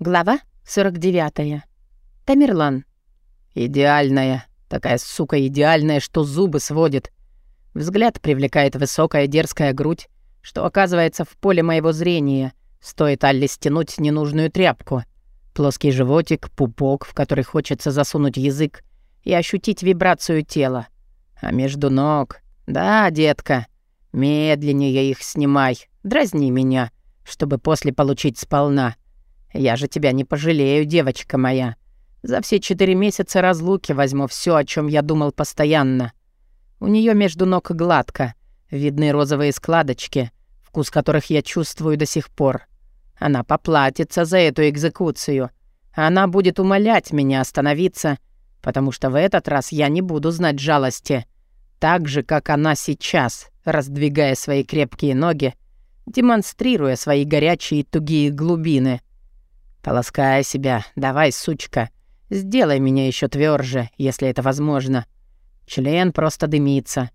Глава 49. Тамерлан. «Идеальная. Такая сука идеальная, что зубы сводит. Взгляд привлекает высокая дерзкая грудь, что оказывается в поле моего зрения. Стоит Алле стянуть ненужную тряпку. Плоский животик, пупок, в который хочется засунуть язык и ощутить вибрацию тела. А между ног... Да, детка, медленнее их снимай, дразни меня, чтобы после получить сполна». Я же тебя не пожалею, девочка моя. За все четыре месяца разлуки возьму все, о чем я думал постоянно. У нее между ног гладко, видны розовые складочки, вкус которых я чувствую до сих пор. Она поплатится за эту экзекуцию. Она будет умолять меня остановиться, потому что в этот раз я не буду знать жалости. Так же, как она сейчас, раздвигая свои крепкие ноги, демонстрируя свои горячие тугие глубины — «Полоскай себя, давай, сучка. Сделай меня еще тверже, если это возможно. Член просто дымится.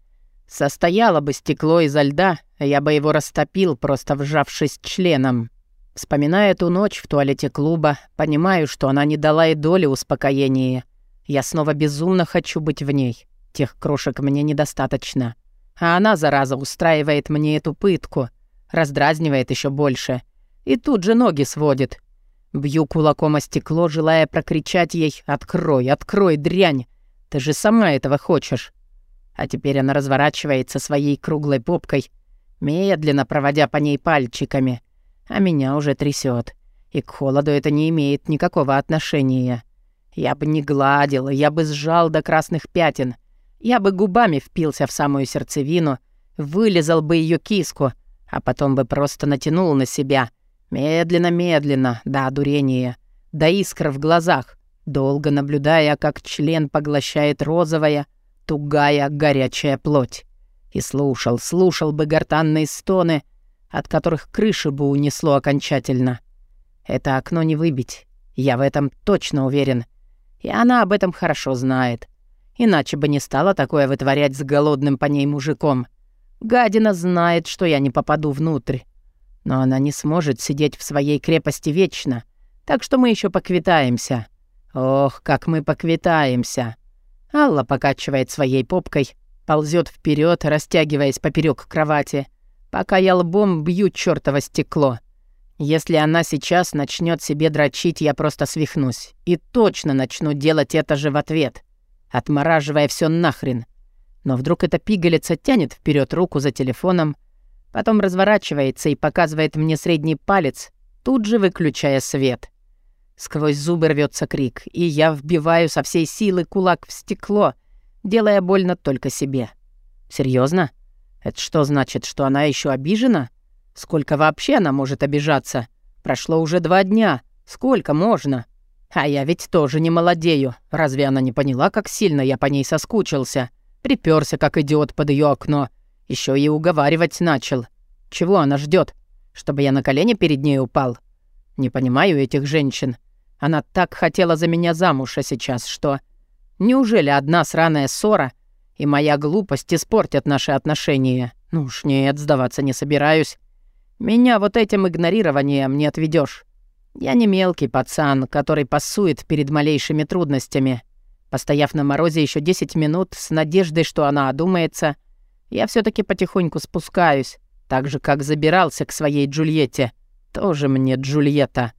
Состояло бы стекло изо льда, я бы его растопил, просто вжавшись членом. Вспоминая ту ночь в туалете клуба, понимаю, что она не дала и доли успокоения. Я снова безумно хочу быть в ней. Тех крошек мне недостаточно. А она, зараза, устраивает мне эту пытку, раздразнивает еще больше. И тут же ноги сводит. Бью кулаком о стекло, желая прокричать ей «Открой, открой, дрянь! Ты же сама этого хочешь!» А теперь она разворачивается своей круглой попкой, медленно проводя по ней пальчиками, а меня уже трясет. И к холоду это не имеет никакого отношения. Я бы не гладил, я бы сжал до красных пятен, я бы губами впился в самую сердцевину, вылезал бы ее киску, а потом бы просто натянул на себя — Медленно-медленно, до одурения, до искр в глазах, долго наблюдая, как член поглощает розовая, тугая, горячая плоть. И слушал, слушал бы гортанные стоны, от которых крышу бы унесло окончательно. Это окно не выбить, я в этом точно уверен. И она об этом хорошо знает. Иначе бы не стала такое вытворять с голодным по ней мужиком. Гадина знает, что я не попаду внутрь. Но она не сможет сидеть в своей крепости вечно, так что мы еще поквитаемся. Ох, как мы поквитаемся. Алла покачивает своей попкой, ползет вперед, растягиваясь поперек кровати, пока я лбом бью чёртово стекло. Если она сейчас начнет себе дрочить, я просто свихнусь. И точно начну делать это же в ответ, отмораживая все нахрен. Но вдруг эта пигалица тянет вперед руку за телефоном, Потом разворачивается и показывает мне средний палец, тут же выключая свет. Сквозь зубы рвется крик, и я вбиваю со всей силы кулак в стекло, делая больно только себе. Серьезно? Это что значит, что она еще обижена? Сколько вообще она может обижаться? Прошло уже два дня. Сколько можно? А я ведь тоже не молодею. Разве она не поняла, как сильно я по ней соскучился? Приперся, как идиот под ее окно — еще и уговаривать начал. Чего она ждет? Чтобы я на колени перед ней упал? Не понимаю этих женщин. Она так хотела за меня замуж, а сейчас что? Неужели одна сраная ссора и моя глупость испортят наши отношения? Ну уж нет, сдаваться не собираюсь. Меня вот этим игнорированием не отведешь. Я не мелкий пацан, который пасует перед малейшими трудностями. Постояв на морозе еще 10 минут с надеждой, что она одумается, я все таки потихоньку спускаюсь, так же, как забирался к своей Джульетте. Тоже мне Джульетта.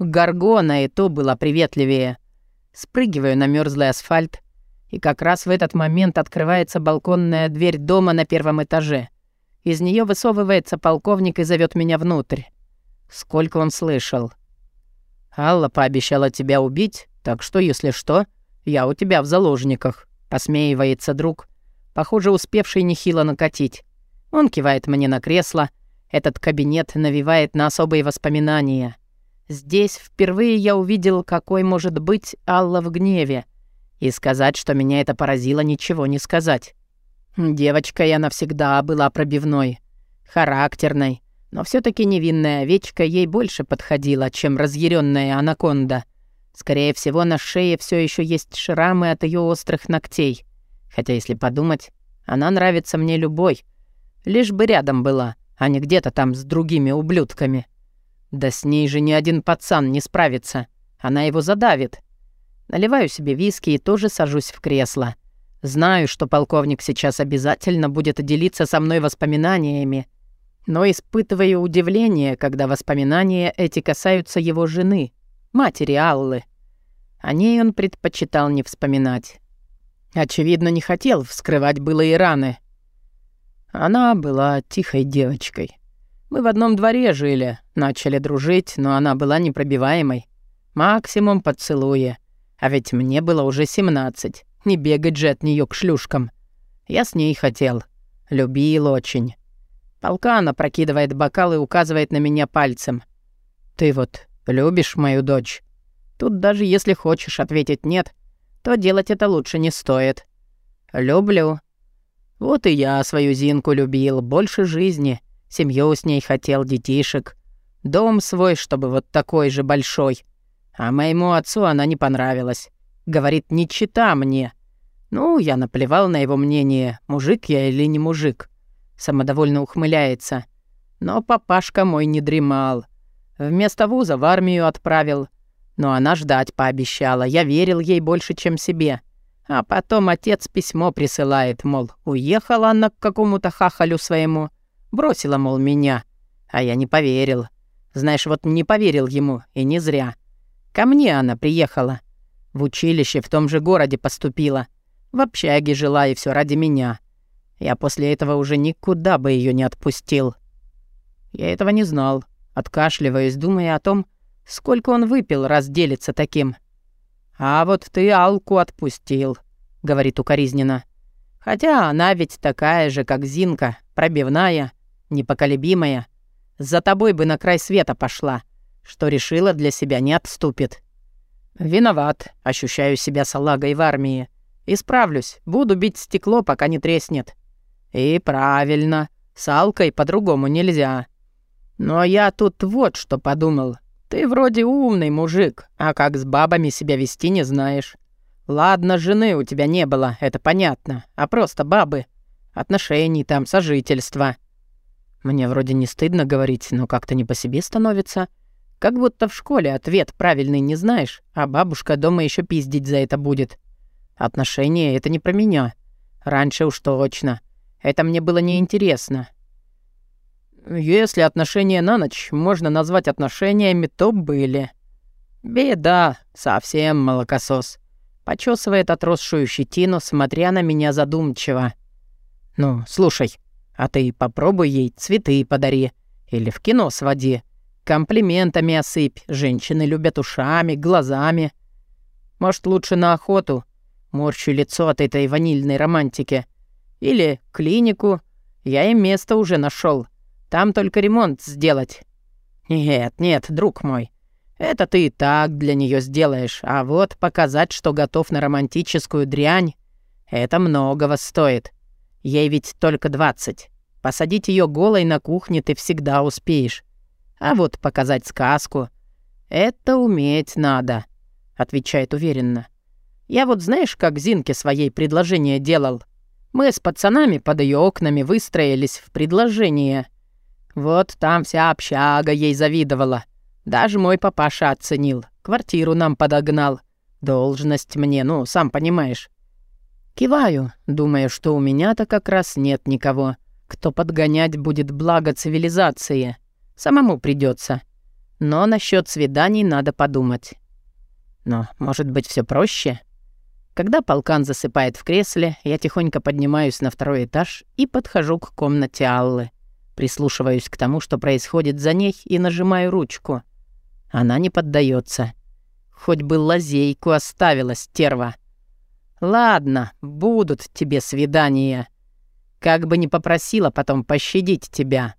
Гаргона и то было приветливее. Спрыгиваю на мерзлый асфальт, и как раз в этот момент открывается балконная дверь дома на первом этаже. Из нее высовывается полковник и зовет меня внутрь. Сколько он слышал. «Алла пообещала тебя убить, так что, если что, я у тебя в заложниках», — посмеивается друг, похоже, успевший нехило накатить. Он кивает мне на кресло. Этот кабинет навевает на особые воспоминания. Здесь впервые я увидел, какой может быть Алла в гневе. И сказать, что меня это поразило, ничего не сказать. Девочка я навсегда была пробивной, характерной, но все таки невинная овечка ей больше подходила, чем разъяренная анаконда. Скорее всего, на шее все еще есть шрамы от ее острых ногтей. Хотя, если подумать, она нравится мне любой. Лишь бы рядом была, а не где-то там с другими ублюдками. Да с ней же ни один пацан не справится. Она его задавит. Наливаю себе виски и тоже сажусь в кресло. Знаю, что полковник сейчас обязательно будет делиться со мной воспоминаниями, но испытываю удивление, когда воспоминания эти касаются его жены, матери Аллы. О ней он предпочитал не вспоминать. Очевидно, не хотел вскрывать былые раны. Она была тихой девочкой. Мы в одном дворе жили, начали дружить, но она была непробиваемой. Максимум поцелуя. А ведь мне было уже 17. Не бегать же от нее к шлюшкам. Я с ней хотел. Любил очень. Полкан опрокидывает бокал и указывает на меня пальцем. «Ты вот любишь мою дочь?» Тут даже если хочешь ответить «нет», то делать это лучше не стоит. «Люблю». Вот и я свою Зинку любил, больше жизни. Семью с ней хотел, детишек. Дом свой, чтобы вот такой же большой. А моему отцу она не понравилась. Говорит, не чита мне. Ну, я наплевал на его мнение, мужик я или не мужик. Самодовольно ухмыляется. Но папашка мой не дремал. Вместо вуза в армию отправил — но она ждать пообещала. Я верил ей больше, чем себе. А потом отец письмо присылает, мол, уехала она к какому-то хахалю своему. Бросила, мол, меня. А я не поверил. Знаешь, вот не поверил ему, и не зря. Ко мне она приехала. В училище в том же городе поступила. В общаге жила и все ради меня. Я после этого уже никуда бы ее не отпустил. Я этого не знал. Откашливаюсь, думая о том, Сколько он выпил, раз делится таким? А вот ты Алку отпустил, говорит укоризненно. Хотя она ведь такая же, как Зинка, пробивная, непоколебимая. За тобой бы на край света пошла, что решила для себя не отступит. Виноват, ощущаю себя салагой в армии. Исправлюсь, буду бить стекло, пока не треснет. И правильно, с Алкой по-другому нельзя. Но я тут вот что подумал. Ты вроде умный мужик, а как с бабами себя вести не знаешь. Ладно, жены у тебя не было, это понятно, а просто бабы. Отношений там, сожительства. Мне вроде не стыдно говорить, но как-то не по себе становится. Как будто в школе ответ правильный не знаешь, а бабушка дома еще пиздить за это будет. Отношения — это не про меня. Раньше уж точно. Это мне было неинтересно. Если отношения на ночь можно назвать отношениями, то были. Беда, совсем молокосос. Почесывает отросшую щетину, смотря на меня задумчиво. Ну, слушай, а ты попробуй ей цветы подари. Или в кино своди. Комплиментами осыпь. Женщины любят ушами, глазами. Может, лучше на охоту. Морщу лицо от этой ванильной романтики. Или клинику. Я и место уже нашел. Там только ремонт сделать». «Нет, нет, друг мой. Это ты и так для нее сделаешь, а вот показать, что готов на романтическую дрянь, это многого стоит. Ей ведь только двадцать. Посадить ее голой на кухне ты всегда успеешь. А вот показать сказку — это уметь надо», — отвечает уверенно. «Я вот знаешь, как Зинке своей предложение делал? Мы с пацанами под ее окнами выстроились в предложение — вот там вся общага ей завидовала. Даже мой папаша оценил. Квартиру нам подогнал. Должность мне, ну, сам понимаешь. Киваю, думая, что у меня-то как раз нет никого, кто подгонять будет благо цивилизации. Самому придется. Но насчет свиданий надо подумать. Но, может быть, все проще? Когда полкан засыпает в кресле, я тихонько поднимаюсь на второй этаж и подхожу к комнате Аллы. Прислушиваюсь к тому, что происходит за ней, и нажимаю ручку. Она не поддается. Хоть бы лазейку оставила, стерва. Ладно, будут тебе свидания. Как бы не попросила потом пощадить тебя.